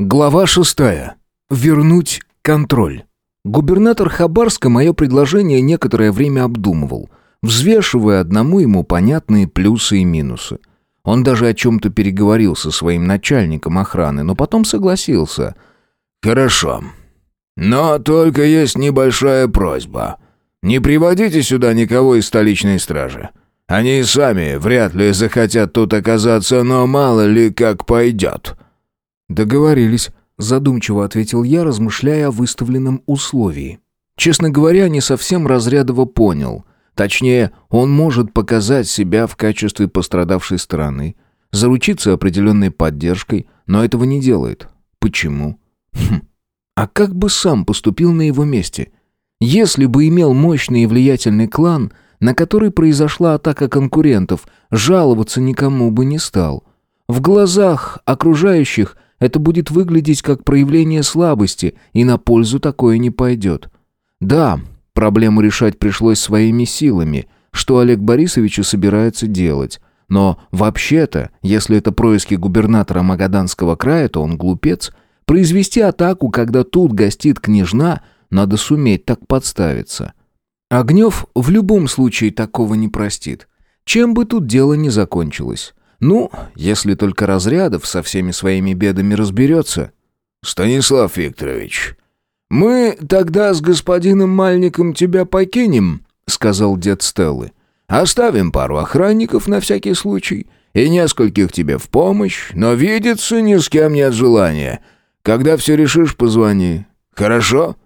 Глава шестая. Вернуть контроль. Губернатор Хабарска мое предложение некоторое время обдумывал, взвешивая одному ему понятные плюсы и минусы. Он даже о чем-то переговорил со своим начальником охраны, но потом согласился. «Хорошо. Но только есть небольшая просьба. Не приводите сюда никого из столичной стражи. Они и сами вряд ли захотят тут оказаться, но мало ли как пойдет». «Договорились», — задумчиво ответил я, размышляя о выставленном условии. Честно говоря, не совсем Разрядова понял. Точнее, он может показать себя в качестве пострадавшей стороны, заручиться определенной поддержкой, но этого не делает. Почему? Хм. А как бы сам поступил на его месте? Если бы имел мощный и влиятельный клан, на который произошла атака конкурентов, жаловаться никому бы не стал. В глазах окружающих – это будет выглядеть как проявление слабости, и на пользу такое не пойдет. Да, проблему решать пришлось своими силами, что Олег Борисович и собирается делать. Но вообще-то, если это происки губернатора Магаданского края, то он глупец. Произвести атаку, когда тут гостит княжна, надо суметь так подставиться. Огнев в любом случае такого не простит. Чем бы тут дело ни закончилось. Ну, если только Разрядов со всеми своими бедами разберется. «Станислав Викторович, мы тогда с господином Мальником тебя покинем», — сказал дед Стеллы. «Оставим пару охранников на всякий случай и нескольких тебе в помощь, но видеться ни с кем нет желания. Когда все решишь, позвони. Хорошо?»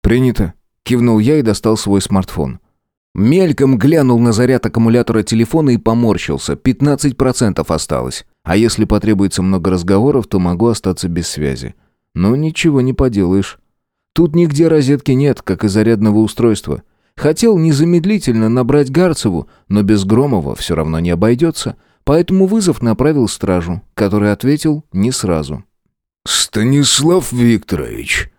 «Принято», — кивнул я и достал свой смартфон. Мельком глянул на заряд аккумулятора телефона и поморщился. 15% осталось. А если потребуется много разговоров, то могу остаться без связи. Но ничего не поделаешь. Тут нигде розетки нет, как и зарядного устройства. Хотел незамедлительно набрать Гарцеву, но без Громова все равно не обойдется. Поэтому вызов направил стражу, который ответил не сразу. «Станислав Викторович»,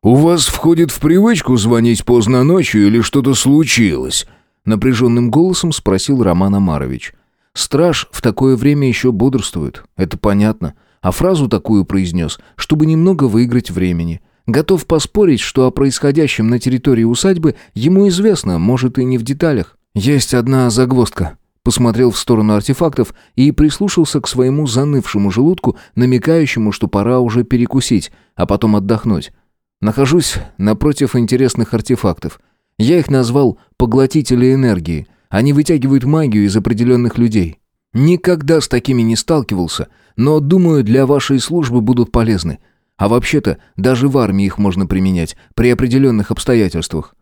«У вас входит в привычку звонить поздно ночью или что-то случилось?» Напряженным голосом спросил Роман Амарович. «Страж в такое время еще бодрствует, это понятно. А фразу такую произнес, чтобы немного выиграть времени. Готов поспорить, что о происходящем на территории усадьбы ему известно, может и не в деталях. Есть одна загвоздка». Посмотрел в сторону артефактов и прислушался к своему занывшему желудку, намекающему, что пора уже перекусить, а потом отдохнуть. Нахожусь напротив интересных артефактов. Я их назвал «поглотители энергии». Они вытягивают магию из определенных людей. Никогда с такими не сталкивался, но, думаю, для вашей службы будут полезны. А вообще-то, даже в армии их можно применять, при определенных обстоятельствах».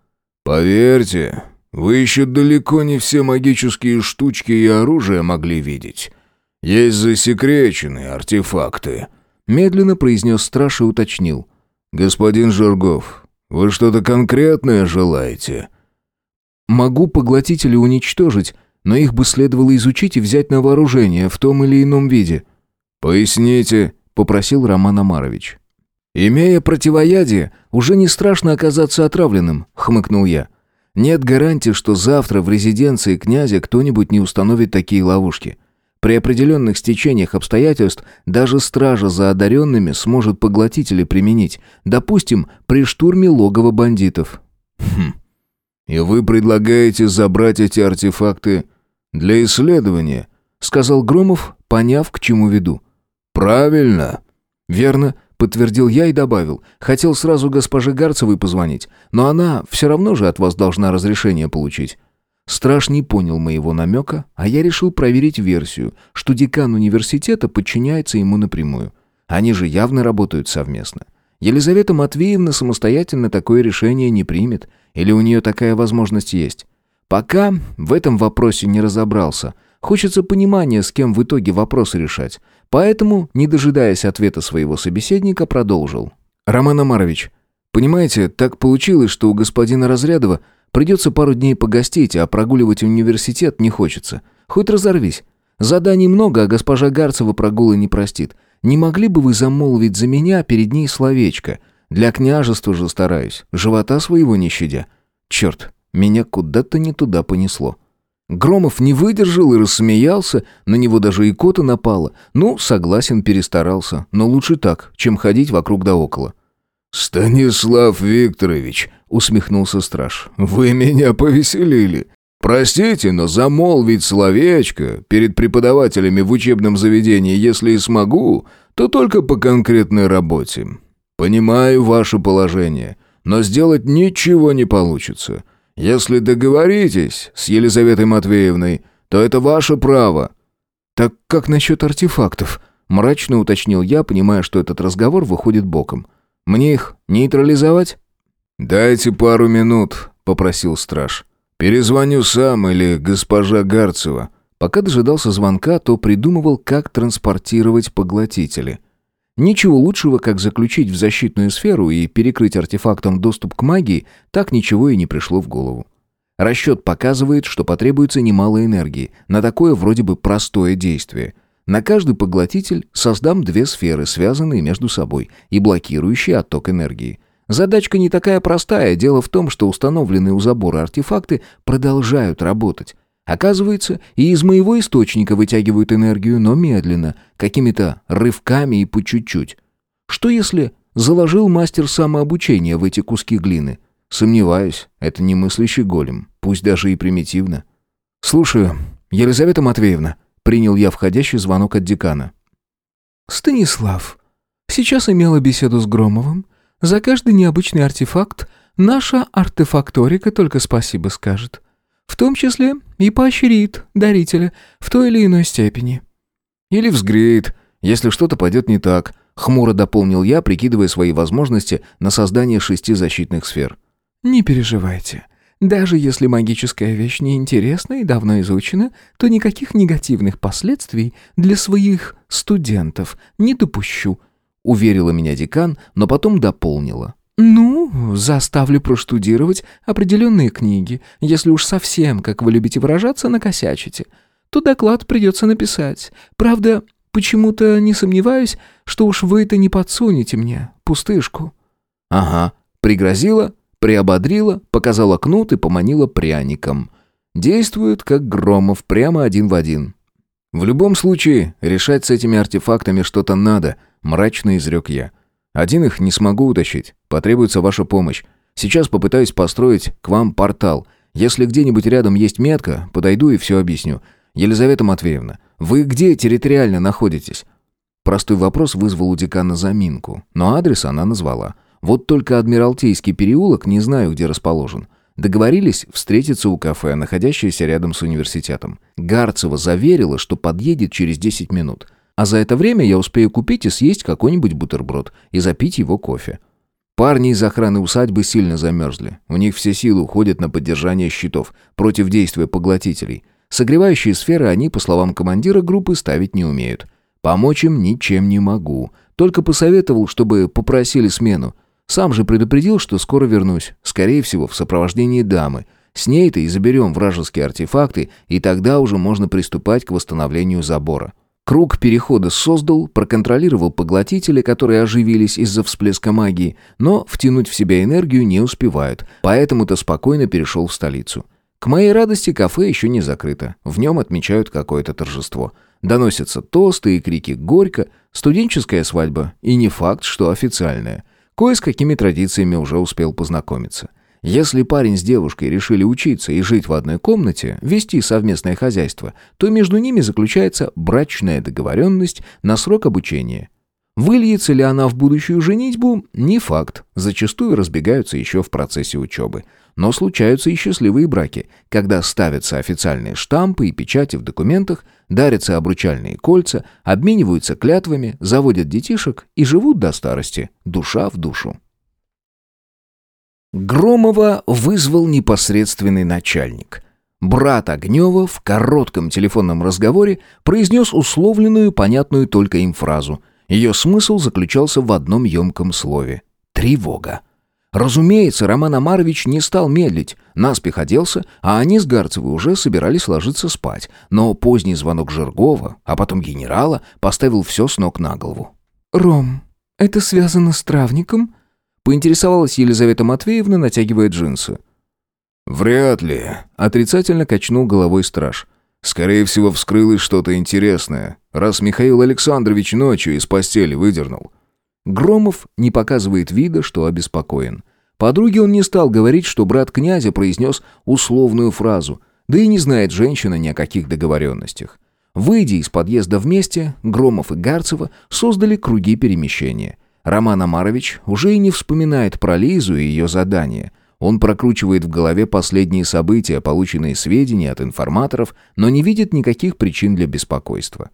«Поверьте, вы еще далеко не все магические штучки и оружие могли видеть. Есть засекреченные артефакты», — медленно произнес страж и уточнил — «Господин Жиргов, вы что-то конкретное желаете?» «Могу поглотители уничтожить, но их бы следовало изучить и взять на вооружение в том или ином виде». «Поясните», — попросил Роман Амарович. «Имея противоядие, уже не страшно оказаться отравленным», — хмыкнул я. «Нет гарантии, что завтра в резиденции князя кто-нибудь не установит такие ловушки. При определенных стечениях обстоятельств даже стража за одаренными сможет поглотители применить, допустим, при штурме логова бандитов. Хм. И вы предлагаете забрать эти артефакты для исследования, сказал Громов, поняв, к чему веду. Правильно. Верно, подтвердил я и добавил. Хотел сразу госпоже Гарцевой позвонить, но она все равно же от вас должна разрешение получить. Страж не понял моего намека, а я решил проверить версию, что декан университета подчиняется ему напрямую. Они же явно работают совместно. Елизавета Матвеевна самостоятельно такое решение не примет, или у нее такая возможность есть. Пока в этом вопросе не разобрался. Хочется понимания, с кем в итоге вопрос решать. Поэтому, не дожидаясь ответа своего собеседника, продолжил. «Роман Амарович, понимаете, так получилось, что у господина Разрядова Придется пару дней погостить, а прогуливать университет не хочется. Хоть разорвись. Заданий много, а госпожа Гарцева прогулы не простит. Не могли бы вы замолвить за меня перед ней словечко? Для княжества же стараюсь, живота своего не щадя. Черт, меня куда-то не туда понесло. Громов не выдержал и рассмеялся, на него даже икота напала. Ну, согласен, перестарался, но лучше так, чем ходить вокруг да около. «Станислав Викторович», — усмехнулся страж, — «вы меня повеселили. Простите, но замолвить словечко перед преподавателями в учебном заведении, если и смогу, то только по конкретной работе. Понимаю ваше положение, но сделать ничего не получится. Если договоритесь с Елизаветой Матвеевной, то это ваше право». «Так как насчет артефактов?» — мрачно уточнил я, понимая, что этот разговор выходит боком. Мне их нейтрализовать?» «Дайте пару минут», — попросил страж. «Перезвоню сам или госпожа Гарцева». Пока дожидался звонка, то придумывал, как транспортировать поглотители. Ничего лучшего, как заключить в защитную сферу и перекрыть артефактом доступ к магии, так ничего и не пришло в голову. Расчет показывает, что потребуется немало энергии на такое вроде бы простое действие — на каждый поглотитель создам две сферы, связанные между собой и блокирующие отток энергии. Задачка не такая простая, дело в том, что установленные у забора артефакты продолжают работать. Оказывается, и из моего источника вытягивают энергию, но медленно, какими-то рывками и по чуть-чуть. Что если заложил мастер самообучения в эти куски глины? Сомневаюсь, это не мыслящий голем, пусть даже и примитивно. «Слушаю, Елизавета Матвеевна», Принял я входящий звонок от декана. «Станислав, сейчас имела беседу с Громовым. За каждый необычный артефакт наша артефакторика только спасибо скажет. В том числе и поощрит дарителя в той или иной степени». «Или взгреет, если что-то пойдет не так», — хмуро дополнил я, прикидывая свои возможности на создание шести защитных сфер. «Не переживайте. Даже если магическая вещь неинтересна и давно изучена, то никаких негативных последствий для своих студентов не допущу», — уверила меня декан, но потом дополнила. «Ну, заставлю проштудировать определенные книги. Если уж совсем, как вы любите выражаться, накосячите, то доклад придется написать. Правда, почему-то не сомневаюсь, что уж вы это не подсунете мне, пустышку». «Ага, пригрозила, Приободрила, показала кнут и поманила пряником. Действует, как Громов, прямо один в один. «В любом случае, решать с этими артефактами что-то надо», — мрачно изрек я. «Один их не смогу утащить. Потребуется ваша помощь. Сейчас попытаюсь построить к вам портал. Если где-нибудь рядом есть метка, подойду и все объясню. Елизавета Матвеевна, вы где территориально находитесь?» Простой вопрос вызвал у декана заминку, но адрес она назвала — вот только Адмиралтейский переулок не знаю, где расположен. Договорились встретиться у кафе, находящееся рядом с университетом. Гарцева заверила, что подъедет через 10 минут. А за это время я успею купить и съесть какой-нибудь бутерброд и запить его кофе. Парни из охраны усадьбы сильно замерзли. У них все силы уходят на поддержание щитов против действия поглотителей. Согревающие сферы они, по словам командира группы, ставить не умеют. Помочь им ничем не могу. Только посоветовал, чтобы попросили смену. Сам же предупредил, что скоро вернусь, скорее всего, в сопровождении дамы. С ней-то и заберем вражеские артефакты, и тогда уже можно приступать к восстановлению забора. Круг перехода создал, проконтролировал поглотители, которые оживились из-за всплеска магии, но втянуть в себя энергию не успевают, поэтому-то спокойно перешел в столицу. К моей радости кафе еще не закрыто, в нем отмечают какое-то торжество. Доносятся тосты и крики «Горько», студенческая свадьба, и не факт, что официальная – Кое с какими традициями уже успел познакомиться. Если парень с девушкой решили учиться и жить в одной комнате, вести совместное хозяйство, то между ними заключается брачная договоренность на срок обучения. Выльется ли она в будущую женитьбу – не факт, зачастую разбегаются еще в процессе учебы. Но случаются и счастливые браки, когда ставятся официальные штампы и печати в документах, дарятся обручальные кольца, обмениваются клятвами, заводят детишек и живут до старости, душа в душу. Громова вызвал непосредственный начальник. Брат Огнева в коротком телефонном разговоре произнес условленную, понятную только им фразу. Ее смысл заключался в одном емком слове — тревога. Разумеется, Роман Амарович не стал медлить, наспех оделся, а они с Гарцевой уже собирались ложиться спать. Но поздний звонок Жиргова, а потом генерала, поставил все с ног на голову. «Ром, это связано с травником?» Поинтересовалась Елизавета Матвеевна, натягивая джинсы. «Вряд ли», — отрицательно качнул головой страж. «Скорее всего, вскрылось что-то интересное, раз Михаил Александрович ночью из постели выдернул». Громов не показывает вида, что обеспокоен. Подруге он не стал говорить, что брат князя произнес условную фразу, да и не знает женщина ни о каких договоренностях. Выйдя из подъезда вместе, Громов и Гарцева создали круги перемещения. Роман Амарович уже и не вспоминает про Лизу и ее задание. Он прокручивает в голове последние события, полученные сведения от информаторов, но не видит никаких причин для беспокойства.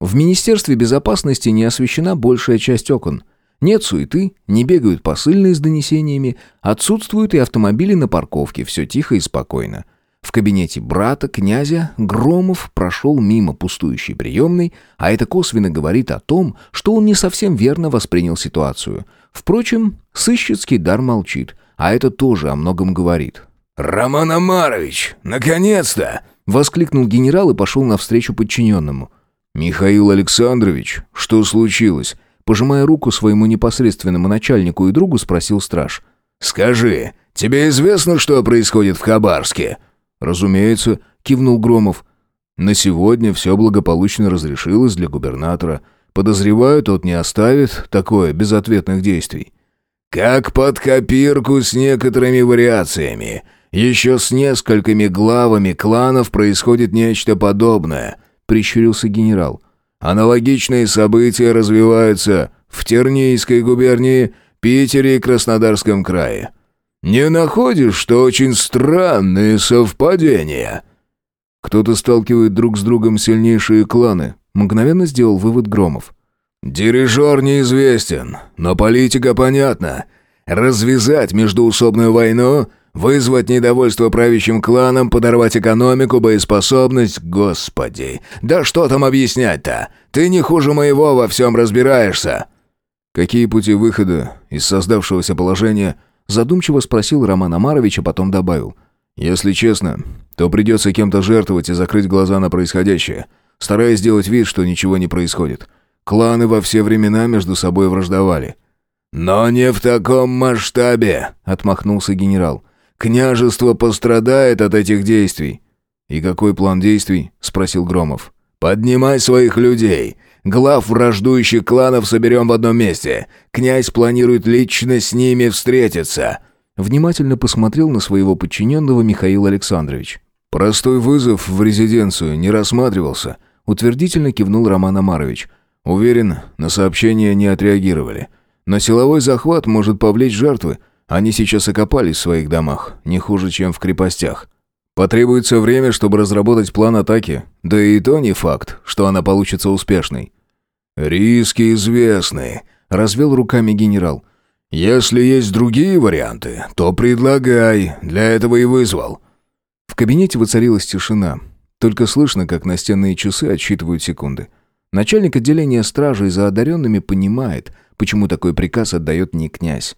В Министерстве безопасности не освещена большая часть окон. Нет суеты, не бегают посыльные с донесениями, отсутствуют и автомобили на парковке, все тихо и спокойно. В кабинете брата, князя, Громов прошел мимо пустующей приемной, а это косвенно говорит о том, что он не совсем верно воспринял ситуацию. Впрочем, сыщицкий дар молчит, а это тоже о многом говорит. «Роман Амарович, наконец-то!» — воскликнул генерал и пошел навстречу подчиненному. «Михаил Александрович, что случилось?» Пожимая руку своему непосредственному начальнику и другу, спросил страж. «Скажи, тебе известно, что происходит в Хабарске?» «Разумеется», — кивнул Громов. «На сегодня все благополучно разрешилось для губернатора. Подозреваю, тот не оставит такое без ответных действий». «Как под копирку с некоторыми вариациями. Еще с несколькими главами кланов происходит нечто подобное», — прищурился генерал. «Аналогичные события развиваются в Тернийской губернии, Питере и Краснодарском крае. Не находишь, что очень странные совпадения?» «Кто-то сталкивает друг с другом сильнейшие кланы», — мгновенно сделал вывод Громов. «Дирижер неизвестен, но политика понятна. Развязать междуусобную войну, вызвать недовольство правящим кланам, подорвать экономику, боеспособность... Господи, да что там объяснять-то? Ты не хуже моего во всем разбираешься!» «Какие пути выхода из создавшегося положения Задумчиво спросил Роман Амарович, а потом добавил. «Если честно, то придется кем-то жертвовать и закрыть глаза на происходящее, стараясь сделать вид, что ничего не происходит. Кланы во все времена между собой враждовали». «Но не в таком масштабе», — отмахнулся генерал. «Княжество пострадает от этих действий». «И какой план действий?» — спросил Громов. «Поднимай своих людей. Глав враждующих кланов соберем в одном месте. Князь планирует лично с ними встретиться». Внимательно посмотрел на своего подчиненного Михаил Александрович. «Простой вызов в резиденцию не рассматривался», — утвердительно кивнул Роман Амарович. «Уверен, на сообщение не отреагировали. Но силовой захват может повлечь жертвы. Они сейчас окопались в своих домах, не хуже, чем в крепостях. Потребуется время, чтобы разработать план атаки, да и то не факт, что она получится успешной. «Риски известны», — развел руками генерал. «Если есть другие варианты, то предлагай, для этого и вызвал». В кабинете воцарилась тишина. Только слышно, как настенные часы отсчитывают секунды. Начальник отделения стражи за одаренными понимает, почему такой приказ отдает не князь.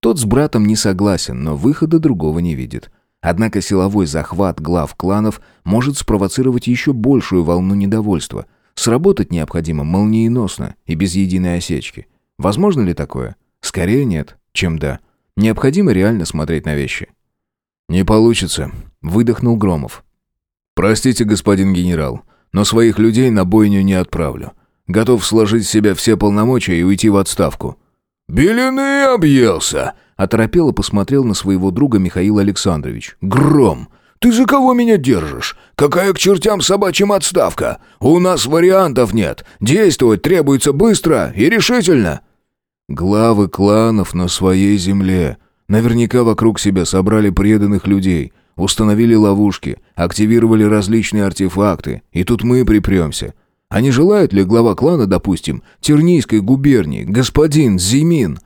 Тот с братом не согласен, но выхода другого не видит. Однако силовой захват глав кланов может спровоцировать еще большую волну недовольства – Сработать необходимо молниеносно и без единой осечки. Возможно ли такое? Скорее нет, чем да. Необходимо реально смотреть на вещи. «Не получится», — выдохнул Громов. «Простите, господин генерал, но своих людей на бойню не отправлю. Готов сложить в себя все полномочия и уйти в отставку». «Белины объелся!» — оторопело посмотрел на своего друга Михаил Александрович. «Гром! Ты за кого меня держишь? Какая к чертям собачьим отставка? У нас вариантов нет. Действовать требуется быстро и решительно». Главы кланов на своей земле. Наверняка вокруг себя собрали преданных людей, установили ловушки, активировали различные артефакты, и тут мы припремся. А не желает ли глава клана, допустим, Тернийской губернии, господин Зимин,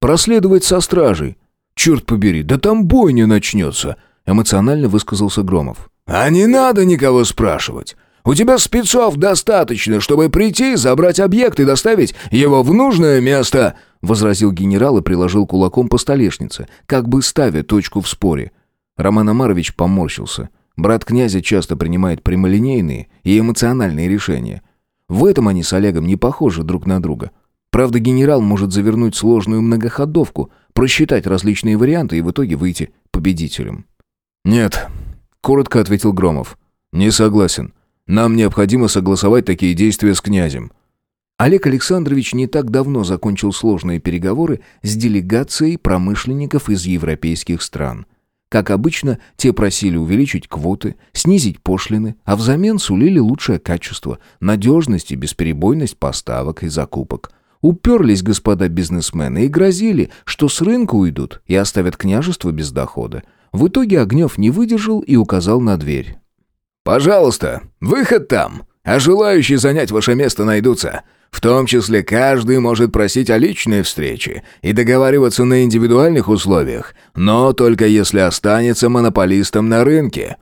проследовать со стражей? Черт побери, да там бойня начнется!» Эмоционально высказался Громов. «А не надо никого спрашивать. У тебя спецов достаточно, чтобы прийти, забрать объект и доставить его в нужное место», возразил генерал и приложил кулаком по столешнице, как бы ставя точку в споре. Роман Амарович поморщился. Брат князя часто принимает прямолинейные и эмоциональные решения. В этом они с Олегом не похожи друг на друга. Правда, генерал может завернуть сложную многоходовку, просчитать различные варианты и в итоге выйти победителем. «Нет», — коротко ответил Громов. «Не согласен. Нам необходимо согласовать такие действия с князем». Олег Александрович не так давно закончил сложные переговоры с делегацией промышленников из европейских стран. Как обычно, те просили увеличить квоты, снизить пошлины, а взамен сулили лучшее качество, надежность и бесперебойность поставок и закупок. Уперлись господа бизнесмены и грозили, что с рынка уйдут и оставят княжество без дохода. В итоге Огнев не выдержал и указал на дверь. «Пожалуйста, выход там, а желающие занять ваше место найдутся. В том числе каждый может просить о личной встрече и договариваться на индивидуальных условиях, но только если останется монополистом на рынке».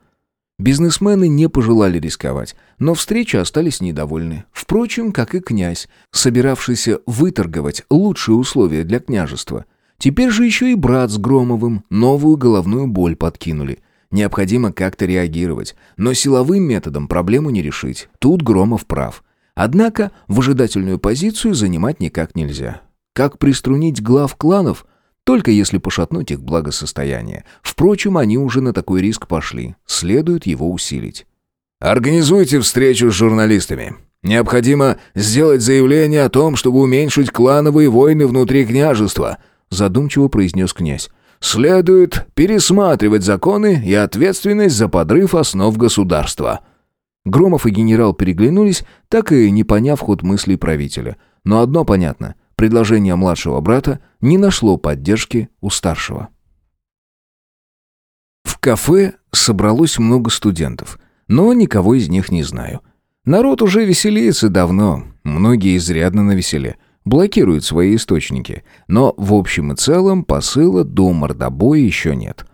Бизнесмены не пожелали рисковать, но встречи остались недовольны. Впрочем, как и князь, собиравшийся выторговать лучшие условия для княжества. Теперь же еще и брат с Громовым новую головную боль подкинули. Необходимо как-то реагировать, но силовым методом проблему не решить. Тут Громов прав. Однако выжидательную позицию занимать никак нельзя. Как приструнить глав кланов? Только если пошатнуть их благосостояние. Впрочем, они уже на такой риск пошли. Следует его усилить. «Организуйте встречу с журналистами. Необходимо сделать заявление о том, чтобы уменьшить клановые войны внутри княжества», задумчиво произнес князь. «Следует пересматривать законы и ответственность за подрыв основ государства». Громов и генерал переглянулись, так и не поняв ход мыслей правителя. Но одно понятно – предложение младшего брата не нашло поддержки у старшего. В кафе собралось много студентов, но никого из них не знаю. Народ уже веселится давно, многие изрядно навеселе, блокируют свои источники, но в общем и целом посыла до мордобоя еще нет.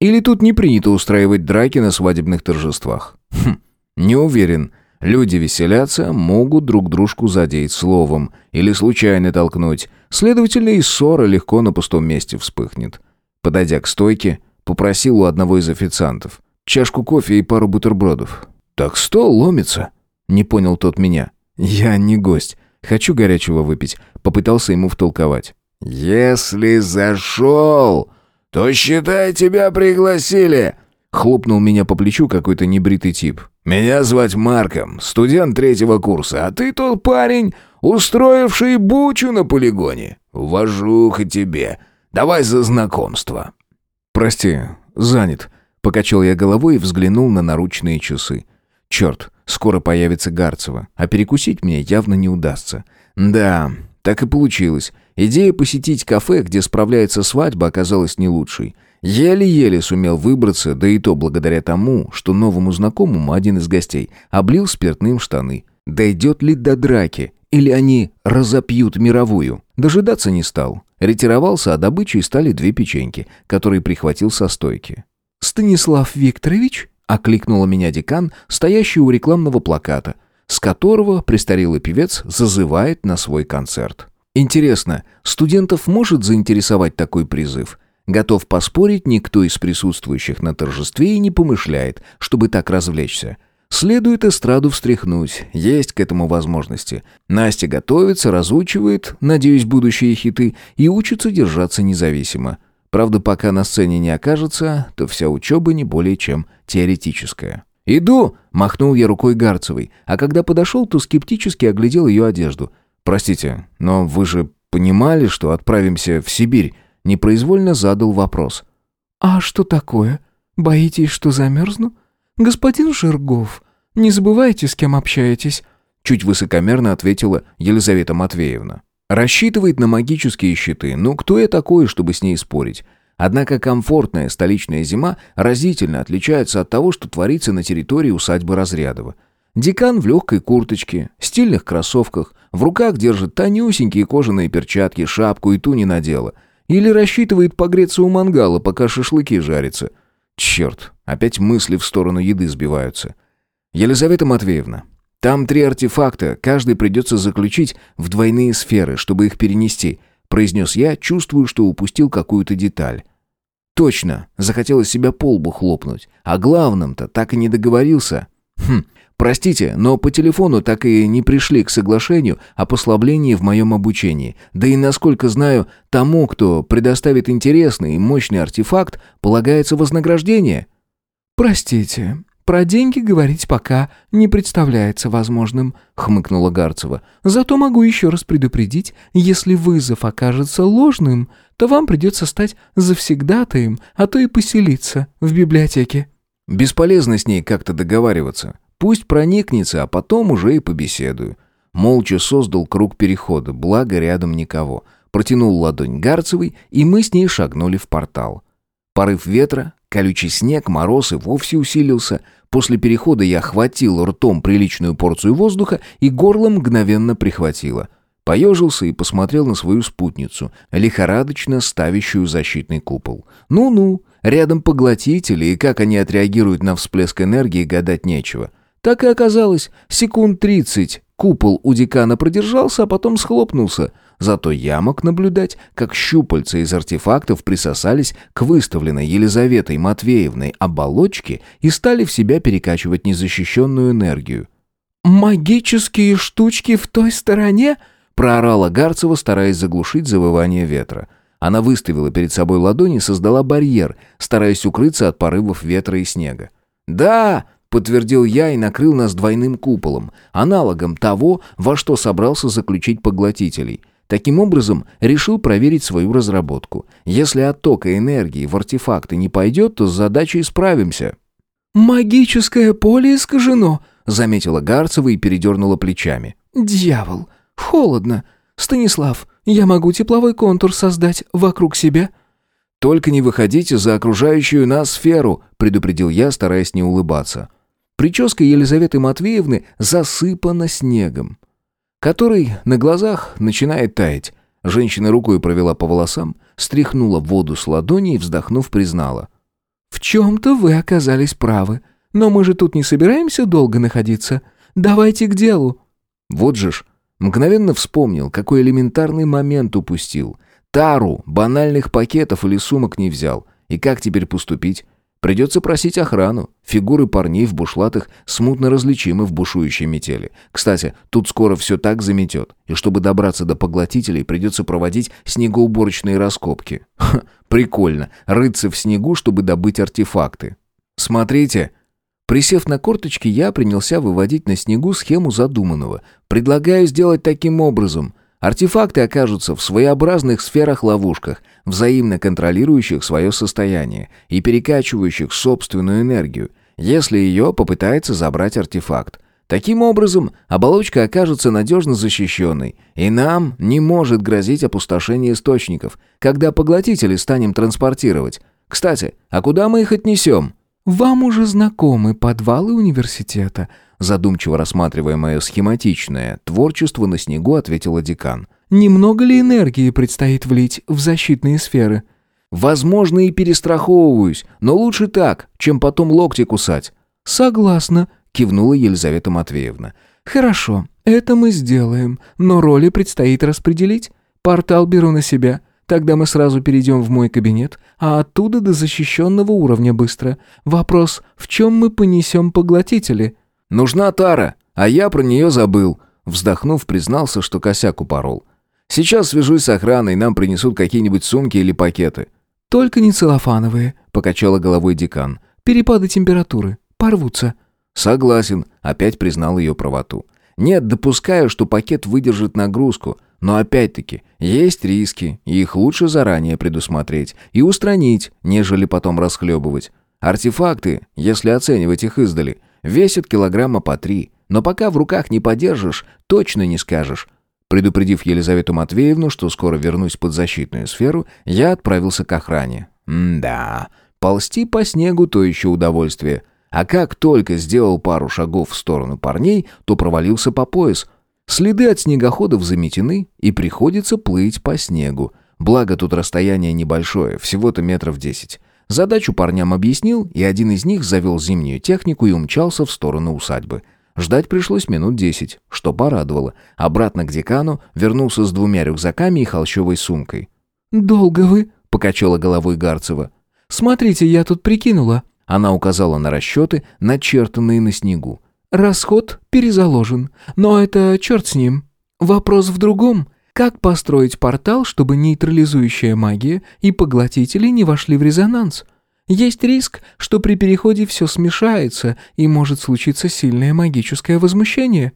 Или тут не принято устраивать драки на свадебных торжествах? Хм, не уверен. Люди веселятся, могут друг дружку задеть словом или случайно толкнуть. Следовательно, и ссора легко на пустом месте вспыхнет. Подойдя к стойке, попросил у одного из официантов чашку кофе и пару бутербродов. «Так стол ломится?» Не понял тот меня. «Я не гость. Хочу горячего выпить». Попытался ему втолковать. «Если зашел, то считай, тебя пригласили!» Хлопнул меня по плечу какой-то небритый тип. «Меня звать Марком, студент третьего курса, а ты тот парень, устроивший бучу на полигоне. Уважуха тебе. Давай за знакомство». «Прости, занят», — покачал я головой и взглянул на наручные часы. «Черт, скоро появится Гарцева, а перекусить мне явно не удастся». «Да, так и получилось. Идея посетить кафе, где справляется свадьба, оказалась не лучшей. Еле-еле сумел выбраться, да и то благодаря тому, что новому знакомому один из гостей облил спиртным штаны. Дойдет ли до драки? Или они разопьют мировую? Дожидаться не стал. Ретировался, а добычей стали две печеньки, которые прихватил со стойки. «Станислав Викторович?» — окликнула меня декан, стоящий у рекламного плаката, с которого престарелый певец зазывает на свой концерт. Интересно, студентов может заинтересовать такой призыв? Готов поспорить, никто из присутствующих на торжестве и не помышляет, чтобы так развлечься. Следует эстраду встряхнуть, есть к этому возможности. Настя готовится, разучивает, надеюсь, будущие хиты, и учится держаться независимо. Правда, пока на сцене не окажется, то вся учеба не более чем теоретическая. «Иду!» – махнул я рукой Гарцевой, а когда подошел, то скептически оглядел ее одежду. «Простите, но вы же понимали, что отправимся в Сибирь?» Непроизвольно задал вопрос. «А что такое? Боитесь, что замерзну? Господин Жиргов, не забывайте, с кем общаетесь». Чуть высокомерно ответила Елизавета Матвеевна. Рассчитывает на магические щиты. Ну, кто я такой, чтобы с ней спорить? Однако комфортная столичная зима разительно отличается от того, что творится на территории усадьбы Разрядова. Декан в легкой курточке, стильных кроссовках, в руках держит тонюсенькие кожаные перчатки, шапку и ту не надела – или рассчитывает погреться у мангала, пока шашлыки жарятся. Черт, опять мысли в сторону еды сбиваются. Елизавета Матвеевна, там три артефакта, каждый придется заключить в двойные сферы, чтобы их перенести, произнес я, чувствую, что упустил какую-то деталь. Точно, захотелось себя по лбу хлопнуть. А главном-то так и не договорился. Хм, Простите, но по телефону так и не пришли к соглашению о послаблении в моем обучении. Да и, насколько знаю, тому, кто предоставит интересный и мощный артефакт, полагается вознаграждение». «Простите, про деньги говорить пока не представляется возможным», — хмыкнула Гарцева. «Зато могу еще раз предупредить, если вызов окажется ложным, то вам придется стать завсегдатаем, а то и поселиться в библиотеке». Бесполезно с ней как-то договариваться. Пусть проникнется, а потом уже и побеседую. Молча создал круг перехода, благо рядом никого. Протянул ладонь Гарцевой, и мы с ней шагнули в портал. Порыв ветра, колючий снег, мороз и вовсе усилился. После перехода я хватил ртом приличную порцию воздуха, и горло мгновенно прихватило. Поежился и посмотрел на свою спутницу, лихорадочно ставящую защитный купол. «Ну-ну, рядом поглотители, и как они отреагируют на всплеск энергии, гадать нечего. Так и оказалось, секунд тридцать купол у декана продержался, а потом схлопнулся. Зато я мог наблюдать, как щупальца из артефактов присосались к выставленной Елизаветой Матвеевной оболочке и стали в себя перекачивать незащищенную энергию. «Магические штучки в той стороне?» — проорала Гарцева, стараясь заглушить завывание ветра. Она выставила перед собой ладони и создала барьер, стараясь укрыться от порывов ветра и снега. «Да!» Подтвердил я и накрыл нас двойным куполом, аналогом того, во что собрался заключить поглотителей. Таким образом, решил проверить свою разработку. Если оттока энергии в артефакты не пойдет, то с задачей справимся. «Магическое поле искажено», — заметила Гарцева и передернула плечами. «Дьявол! Холодно! Станислав, я могу тепловой контур создать вокруг себя?» «Только не выходите за окружающую нас сферу», — предупредил я, стараясь не улыбаться. Прическа Елизаветы Матвеевны засыпана снегом, который на глазах начинает таять. Женщина рукой провела по волосам, стряхнула воду с ладони и, вздохнув, признала. «В чем-то вы оказались правы. Но мы же тут не собираемся долго находиться. Давайте к делу». Вот же ж, мгновенно вспомнил, какой элементарный момент упустил. Тару банальных пакетов или сумок не взял. И как теперь поступить? Придется просить охрану. Фигуры парней в бушлатах смутно различимы в бушующей метели. Кстати, тут скоро все так заметет. И чтобы добраться до поглотителей, придется проводить снегоуборочные раскопки. Ха, прикольно. Рыться в снегу, чтобы добыть артефакты. Смотрите. Присев на корточки, я принялся выводить на снегу схему задуманного. Предлагаю сделать таким образом – Артефакты окажутся в своеобразных сферах-ловушках, взаимно контролирующих свое состояние и перекачивающих собственную энергию, если ее попытается забрать артефакт. Таким образом, оболочка окажется надежно защищенной, и нам не может грозить опустошение источников, когда поглотители станем транспортировать. Кстати, а куда мы их отнесем? «Вам уже знакомы подвалы университета», задумчиво рассматривая мое схематичное творчество на снегу, ответила декан. «Немного ли энергии предстоит влить в защитные сферы?» «Возможно, и перестраховываюсь, но лучше так, чем потом локти кусать». «Согласна», — кивнула Елизавета Матвеевна. «Хорошо, это мы сделаем, но роли предстоит распределить. Портал беру на себя. Тогда мы сразу перейдем в мой кабинет, а оттуда до защищенного уровня быстро. Вопрос, в чем мы понесем поглотители?» «Нужна тара, а я про нее забыл», вздохнув, признался, что косяк упорол. «Сейчас свяжусь с охраной, нам принесут какие-нибудь сумки или пакеты». «Только не целлофановые», — покачала головой декан. «Перепады температуры. Порвутся». «Согласен», — опять признал ее правоту. «Нет, допускаю, что пакет выдержит нагрузку, но опять-таки, есть риски, и их лучше заранее предусмотреть и устранить, нежели потом расхлебывать. Артефакты, если оценивать их издали, весят килограмма по три, но пока в руках не подержишь, точно не скажешь. Предупредив Елизавету Матвеевну, что скоро вернусь под защитную сферу, я отправился к охране. М-да, ползти по снегу то еще удовольствие. А как только сделал пару шагов в сторону парней, то провалился по пояс – Следы от снегоходов заметены, и приходится плыть по снегу. Благо тут расстояние небольшое, всего-то метров десять. Задачу парням объяснил, и один из них завел зимнюю технику и умчался в сторону усадьбы. Ждать пришлось минут десять, что порадовало. Обратно к декану вернулся с двумя рюкзаками и холщовой сумкой. «Долго вы?» — покачала головой Гарцева. «Смотрите, я тут прикинула». Она указала на расчеты, начертанные на снегу. Расход перезаложен, но это черт с ним. Вопрос в другом. Как построить портал, чтобы нейтрализующая магия и поглотители не вошли в резонанс? Есть риск, что при переходе все смешается и может случиться сильное магическое возмущение».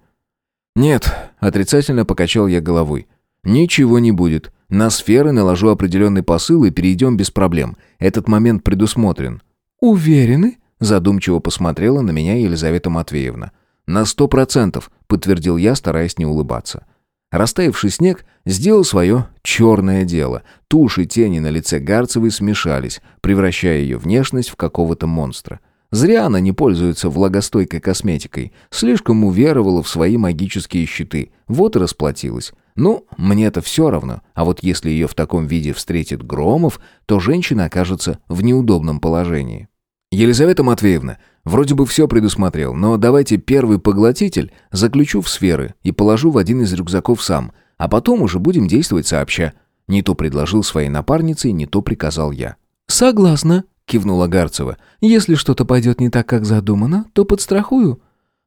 «Нет», — отрицательно покачал я головой. «Ничего не будет. На сферы наложу определенный посыл и перейдем без проблем. Этот момент предусмотрен». «Уверены?» — задумчиво посмотрела на меня Елизавета Матвеевна. «На сто процентов», — подтвердил я, стараясь не улыбаться. Растаявший снег сделал свое черное дело. Туши тени на лице Гарцевой смешались, превращая ее внешность в какого-то монстра. Зря она не пользуется влагостойкой косметикой. Слишком уверовала в свои магические щиты. Вот и расплатилась. Ну, мне-то все равно. А вот если ее в таком виде встретит Громов, то женщина окажется в неудобном положении. «Елизавета Матвеевна, вроде бы все предусмотрел, но давайте первый поглотитель заключу в сферы и положу в один из рюкзаков сам, а потом уже будем действовать сообща». Не то предложил своей напарнице, не то приказал я. «Согласна», — кивнула Гарцева. «Если что-то пойдет не так, как задумано, то подстрахую».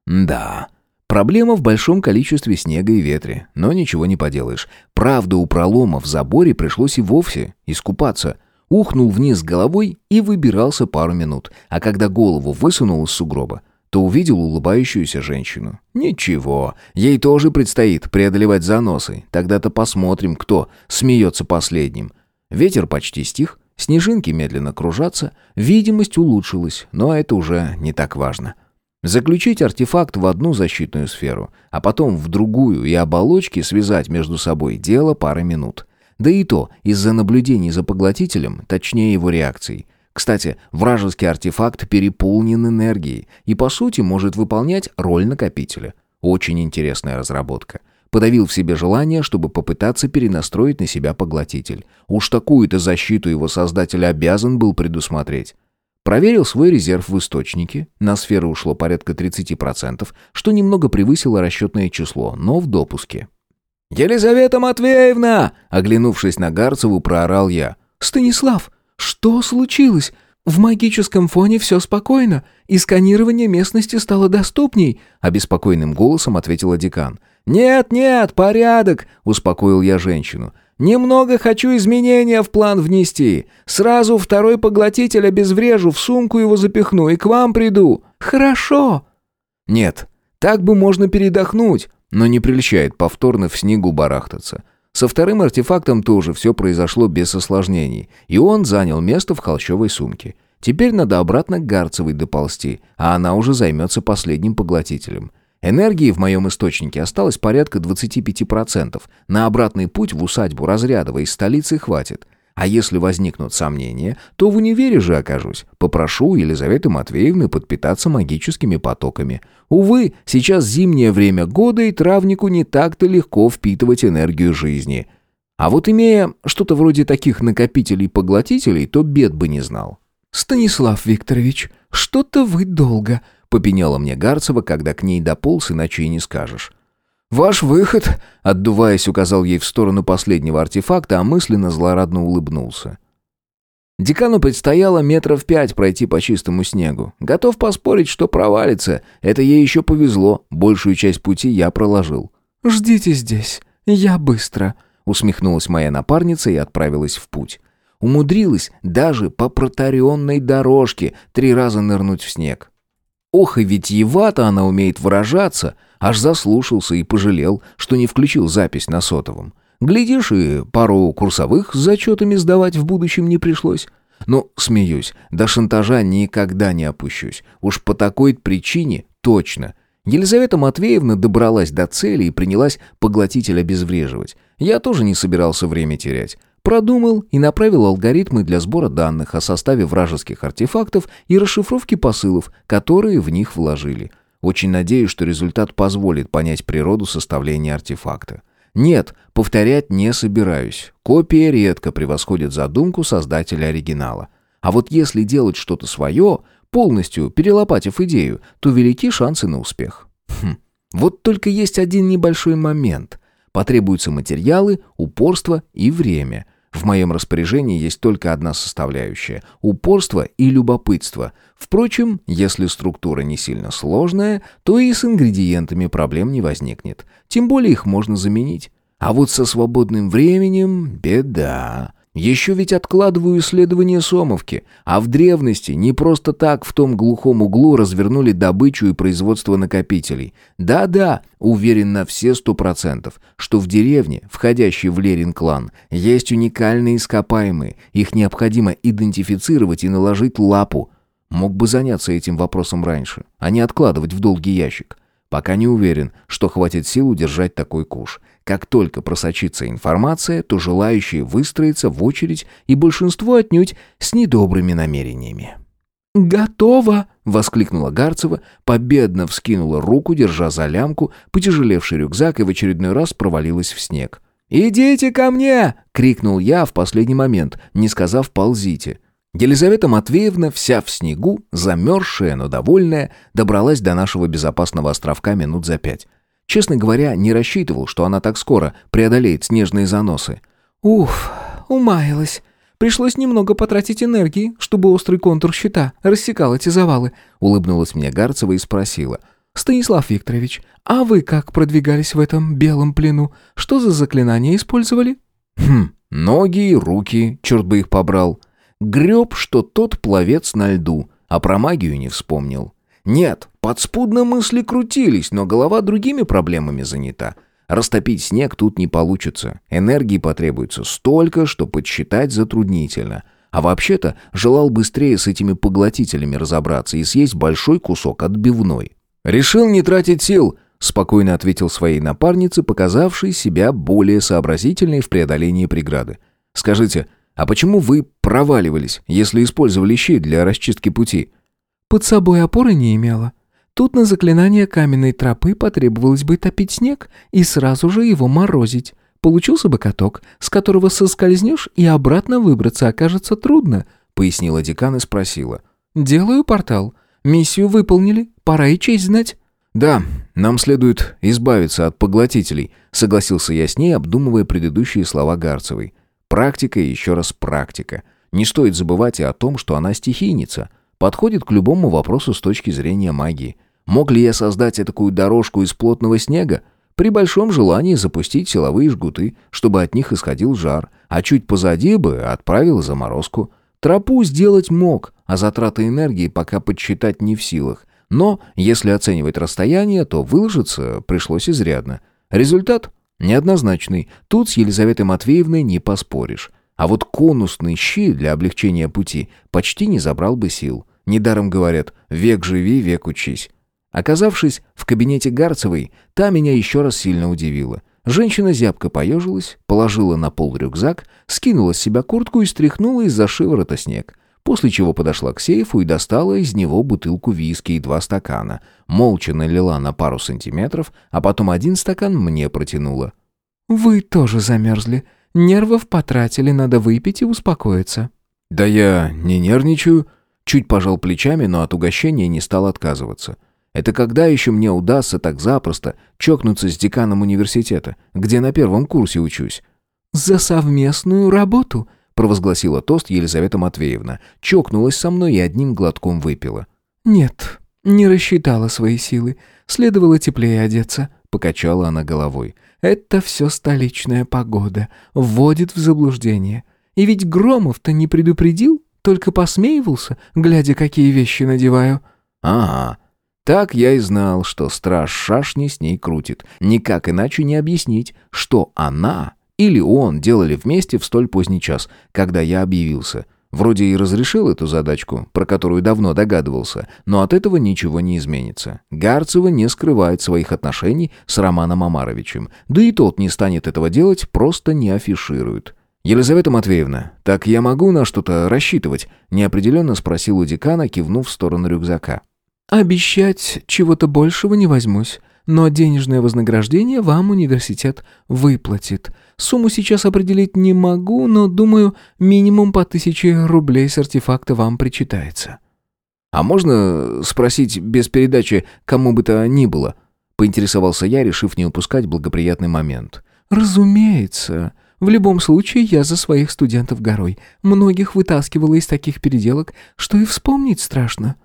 «Да, Проблема в большом количестве снега и ветре, но ничего не поделаешь. Правда, у пролома в заборе пришлось и вовсе искупаться ухнул вниз головой и выбирался пару минут, а когда голову высунул из сугроба, то увидел улыбающуюся женщину. Ничего, ей тоже предстоит преодолевать заносы, тогда-то посмотрим, кто смеется последним. Ветер почти стих, снежинки медленно кружатся, видимость улучшилась, но это уже не так важно. Заключить артефакт в одну защитную сферу, а потом в другую и оболочки связать между собой дело пары минут. Да и то из-за наблюдений за поглотителем, точнее его реакций. Кстати, вражеский артефакт переполнен энергией и, по сути, может выполнять роль накопителя. Очень интересная разработка. Подавил в себе желание, чтобы попытаться перенастроить на себя поглотитель. Уж такую-то защиту его создатель обязан был предусмотреть. Проверил свой резерв в источнике. На сферу ушло порядка 30%, что немного превысило расчетное число, но в допуске. «Елизавета Матвеевна!» Оглянувшись на Гарцеву, проорал я. «Станислав, что случилось? В магическом фоне все спокойно, и сканирование местности стало доступней», обеспокоенным голосом ответила декан. «Нет, нет, порядок», — успокоил я женщину. «Немного хочу изменения в план внести. Сразу второй поглотитель обезврежу, в сумку его запихну и к вам приду». «Хорошо». «Нет, так бы можно передохнуть но не прельщает повторно в снегу барахтаться. Со вторым артефактом тоже все произошло без осложнений, и он занял место в холщовой сумке. Теперь надо обратно к Гарцевой доползти, а она уже займется последним поглотителем. Энергии в моем источнике осталось порядка 25%. На обратный путь в усадьбу Разрядова из столицы хватит. А если возникнут сомнения, то в универе же окажусь. Попрошу у Елизаветы Матвеевны подпитаться магическими потоками. Увы, сейчас зимнее время года, и травнику не так-то легко впитывать энергию жизни. А вот имея что-то вроде таких накопителей-поглотителей, то бед бы не знал. «Станислав Викторович, что-то вы долго», — попеняла мне Гарцева, когда к ней дополз, иначе и не скажешь. «Ваш выход!» — отдуваясь, указал ей в сторону последнего артефакта, а мысленно злорадно улыбнулся. Декану предстояло метров пять пройти по чистому снегу. Готов поспорить, что провалится. Это ей еще повезло. Большую часть пути я проложил. «Ждите здесь. Я быстро», — усмехнулась моя напарница и отправилась в путь. Умудрилась даже по протаренной дорожке три раза нырнуть в снег. Ох, и витиевато она умеет выражаться — Аж заслушался и пожалел, что не включил запись на сотовом. Глядишь, и пару курсовых с зачетами сдавать в будущем не пришлось. Но, смеюсь, до шантажа никогда не опущусь. Уж по такой причине точно. Елизавета Матвеевна добралась до цели и принялась поглотитель обезвреживать. Я тоже не собирался время терять. Продумал и направил алгоритмы для сбора данных о составе вражеских артефактов и расшифровки посылов, которые в них вложили – очень надеюсь, что результат позволит понять природу составления артефакта. Нет, повторять не собираюсь. Копия редко превосходит задумку создателя оригинала. А вот если делать что-то свое, полностью перелопатив идею, то велики шансы на успех. Хм. Вот только есть один небольшой момент. Потребуются материалы, упорство и время. В моем распоряжении есть только одна составляющая – упорство и любопытство. Впрочем, если структура не сильно сложная, то и с ингредиентами проблем не возникнет. Тем более их можно заменить. А вот со свободным временем – беда. Еще ведь откладываю исследование Сомовки, а в древности не просто так в том глухом углу развернули добычу и производство накопителей. Да-да, уверен на все сто процентов, что в деревне, входящей в Лерин клан, есть уникальные ископаемые, их необходимо идентифицировать и наложить лапу. Мог бы заняться этим вопросом раньше, а не откладывать в долгий ящик. Пока не уверен, что хватит сил удержать такой куш. Как только просочится информация, то желающие выстроятся в очередь, и большинство отнюдь с недобрыми намерениями. «Готово!» — воскликнула Гарцева, победно вскинула руку, держа за лямку, потяжелевший рюкзак и в очередной раз провалилась в снег. «Идите ко мне!» — крикнул я в последний момент, не сказав «ползите». Елизавета Матвеевна, вся в снегу, замерзшая, но довольная, добралась до нашего безопасного островка минут за пять. Честно говоря, не рассчитывал, что она так скоро преодолеет снежные заносы. «Уф, умаялась. Пришлось немного потратить энергии, чтобы острый контур щита рассекал эти завалы», улыбнулась мне Гарцева и спросила. «Станислав Викторович, а вы как продвигались в этом белом плену? Что за заклинания использовали?» «Хм, ноги и руки, черт бы их побрал. Греб, что тот пловец на льду, а про магию не вспомнил. Нет, подспудно мысли крутились, но голова другими проблемами занята. Растопить снег тут не получится. Энергии потребуется столько, что подсчитать затруднительно. А вообще-то желал быстрее с этими поглотителями разобраться и съесть большой кусок отбивной. «Решил не тратить сил», — спокойно ответил своей напарнице, показавшей себя более сообразительной в преодолении преграды. «Скажите, а почему вы проваливались, если использовали щит для расчистки пути?» Под собой опоры не имела. Тут на заклинание каменной тропы потребовалось бы топить снег и сразу же его морозить. Получился бы каток, с которого соскользнешь и обратно выбраться окажется трудно, пояснила декан и спросила. «Делаю портал. Миссию выполнили, пора и честь знать». «Да, нам следует избавиться от поглотителей», — согласился я с ней, обдумывая предыдущие слова Гарцевой. «Практика и еще раз практика. Не стоит забывать и о том, что она стихийница. Подходит к любому вопросу с точки зрения магии. Мог ли я создать такую дорожку из плотного снега? При большом желании запустить силовые жгуты, чтобы от них исходил жар, а чуть позади бы отправил заморозку. Тропу сделать мог, а затраты энергии пока подсчитать не в силах. Но, если оценивать расстояние, то выложиться пришлось изрядно. Результат неоднозначный. Тут с Елизаветой Матвеевной не поспоришь. А вот конусный щит для облегчения пути почти не забрал бы сил. Недаром говорят «век живи, век учись». Оказавшись в кабинете Гарцевой, та меня еще раз сильно удивила. Женщина зябко поежилась, положила на пол рюкзак, скинула с себя куртку и стряхнула из-за шиворота снег. После чего подошла к сейфу и достала из него бутылку виски и два стакана. Молча налила на пару сантиметров, а потом один стакан мне протянула. «Вы тоже замерзли. Нервов потратили, надо выпить и успокоиться». «Да я не нервничаю», Чуть пожал плечами, но от угощения не стал отказываться. Это когда еще мне удастся так запросто чокнуться с деканом университета, где на первом курсе учусь? «За совместную работу», — провозгласила тост Елизавета Матвеевна. Чокнулась со мной и одним глотком выпила. «Нет, не рассчитала свои силы. Следовало теплее одеться», — покачала она головой. «Это все столичная погода. Вводит в заблуждение. И ведь Громов-то не предупредил?» Только посмеивался, глядя, какие вещи надеваю». «Ага. Так я и знал, что страж шашни с ней крутит. Никак иначе не объяснить, что она или он делали вместе в столь поздний час, когда я объявился. Вроде и разрешил эту задачку, про которую давно догадывался, но от этого ничего не изменится. Гарцева не скрывает своих отношений с Романом Амаровичем. Да и тот не станет этого делать, просто не афиширует. «Елизавета Матвеевна, так я могу на что-то рассчитывать?» неопределенно спросил у декана, кивнув в сторону рюкзака. «Обещать чего-то большего не возьмусь, но денежное вознаграждение вам университет выплатит. Сумму сейчас определить не могу, но, думаю, минимум по тысяче рублей с артефакта вам причитается». «А можно спросить без передачи кому бы то ни было?» поинтересовался я, решив не упускать благоприятный момент. «Разумеется. В любом случае, я за своих студентов горой. Многих вытаскивала из таких переделок, что и вспомнить страшно».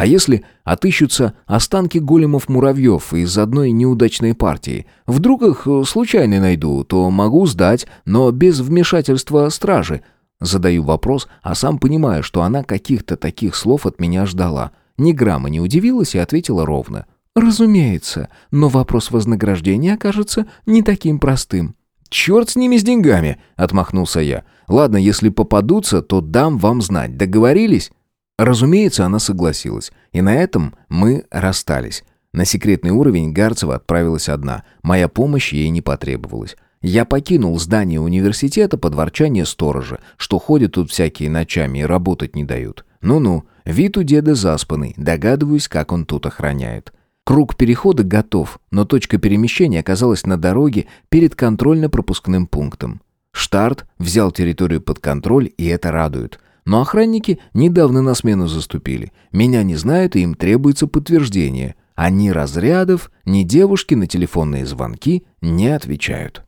А если отыщутся останки големов-муравьев из одной неудачной партии? Вдруг их э, случайно найду, то могу сдать, но без вмешательства стражи», Задаю вопрос, а сам понимаю, что она каких-то таких слов от меня ждала. Ни грамма не удивилась и ответила ровно. «Разумеется, но вопрос вознаграждения окажется не таким простым». «Черт с ними с деньгами!» — отмахнулся я. «Ладно, если попадутся, то дам вам знать. Договорились?» Разумеется, она согласилась. И на этом мы расстались. На секретный уровень Гарцева отправилась одна. Моя помощь ей не потребовалась. Я покинул здание университета под ворчание сторожа, что ходят тут всякие ночами и работать не дают. Ну-ну, вид у деда заспанный, догадываюсь, как он тут охраняет. Круг перехода готов, но точка перемещения оказалась на дороге перед контрольно-пропускным пунктом. Штарт взял территорию под контроль, и это радует. Но охранники недавно на смену заступили. Меня не знают, и им требуется подтверждение. А ни разрядов, ни девушки на телефонные звонки не отвечают.